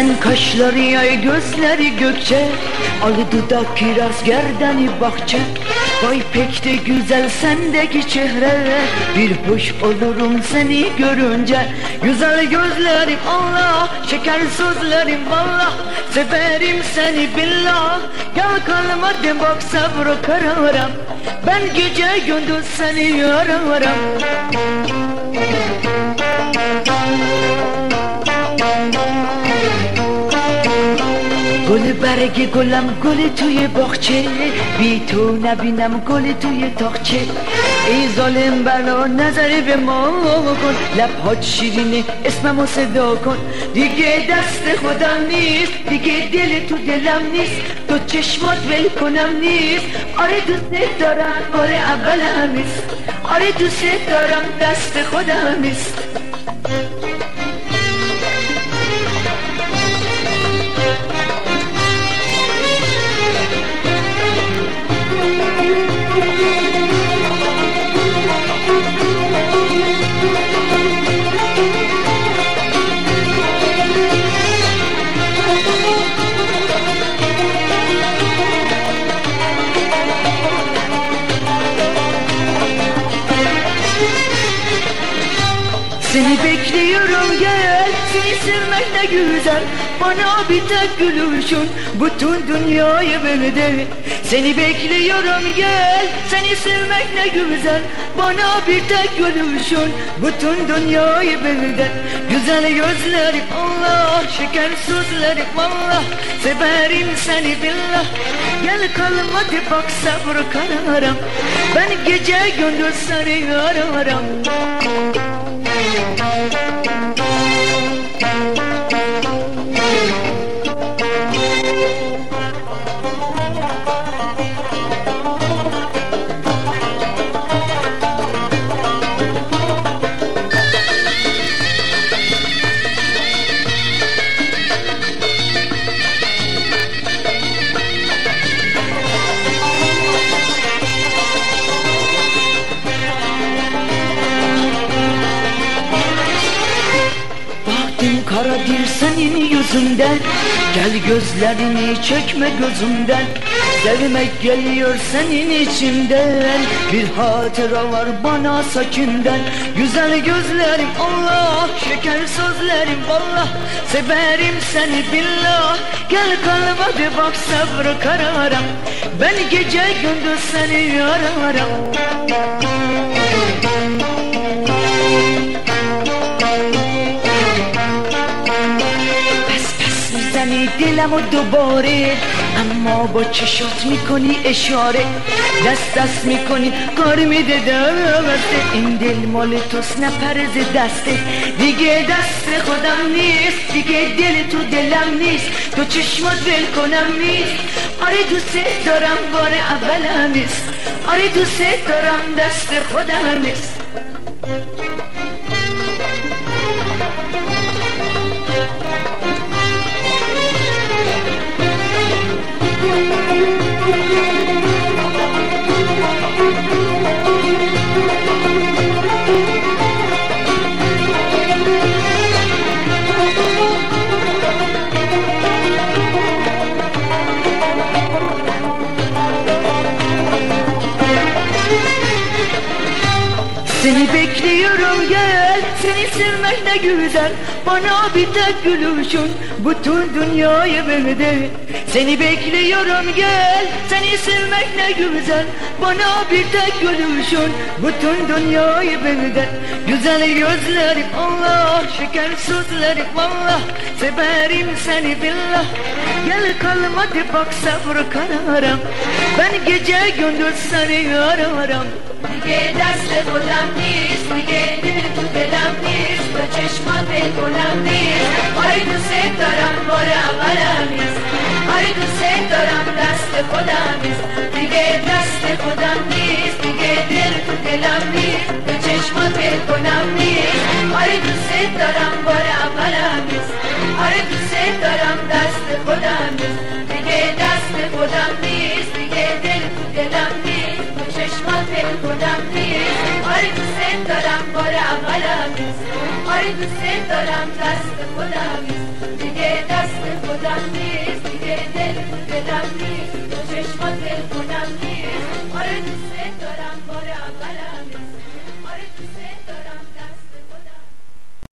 Sen kaşları yay gözleri gökçe. Ali dudak kiraz gerdeni bahçe. Vay pek de güzel sendeki çehre. Bir hoş olurum seni görünce. Güzel gözlerim Allah. Şeker sözlerim Allah. Severim seni billah. Gel kalmadım bak sabrı kararım. Ben gece gündüz seni ararım گل برگ گلم گل توی باغچه. بی تو نبینم گل توی تاخچه. ای ظالم بلا نظری به ما کن. لبهات شیرینه اسممو صدا کن. دیگه دست خودم نیست دیگه دل تو دلم نیست. تو چشمات ول کنم نیست. آره دوست دارم بار اول همیست آره دوست دارم دست خودم نیست. Seni bekliyorum gel. Seni sevmek ne güzel. Bana bir tek gülüşün. Bütün dünyayı verdi Seni bekliyorum gel. Seni sevmek ne güzel. Bana bir tek gülüşün. Bütün dünyayı verdi Güzel gözlerim Allah Şeker sözlerim Allah. Severim seni billah. Gel kalmadı bak sabrı kararım Ben gece gündüz seni ararım Thank you. Senin yüzünden. Gel gözlerini çekme gözümden. Sevmek geliyor senin içimden Bir hatıra var bana sakinden. Güzel gözlerim Allah Şeker sözlerim Allah. Severim seni billah. Gel kalmadı bak sabrı kararım. Ben gece gündüz seni ararım و دوباره. اما با چشات می‌کنی اشاره. دست دست می‌کنی کار میده دسته این دل مال توست نه پرز دسته. دیگه دست خودم نیست دیگه دل تو دلم نیست. تو چشمات ول کنم نیست. آره دوست دارم بار اولم نیست. آره دوست دارم دست خودم نیست. sevinmek ne güzel Bana bir tek gülüşün bütün dünyayı verdi Seni bekliyorum gel. Seni sevmek ne güzel Bana bir tek gülüşün bütün dünyayı verdi Güzel gözlerim Allah Şeker sözlerim Allah Severim seni billah. Gel kalmadı bak sabrı kararım Ben gece gündüz seni ararım. Gece derste bulam biz Gece gündüz نیست به چشمات گلم نیست. آره دوست دارم بار اولم نیست. آره دوست دارم دست خودم نیست. دیگه دست آره دوست دارم دست خودم دیگه دست خودم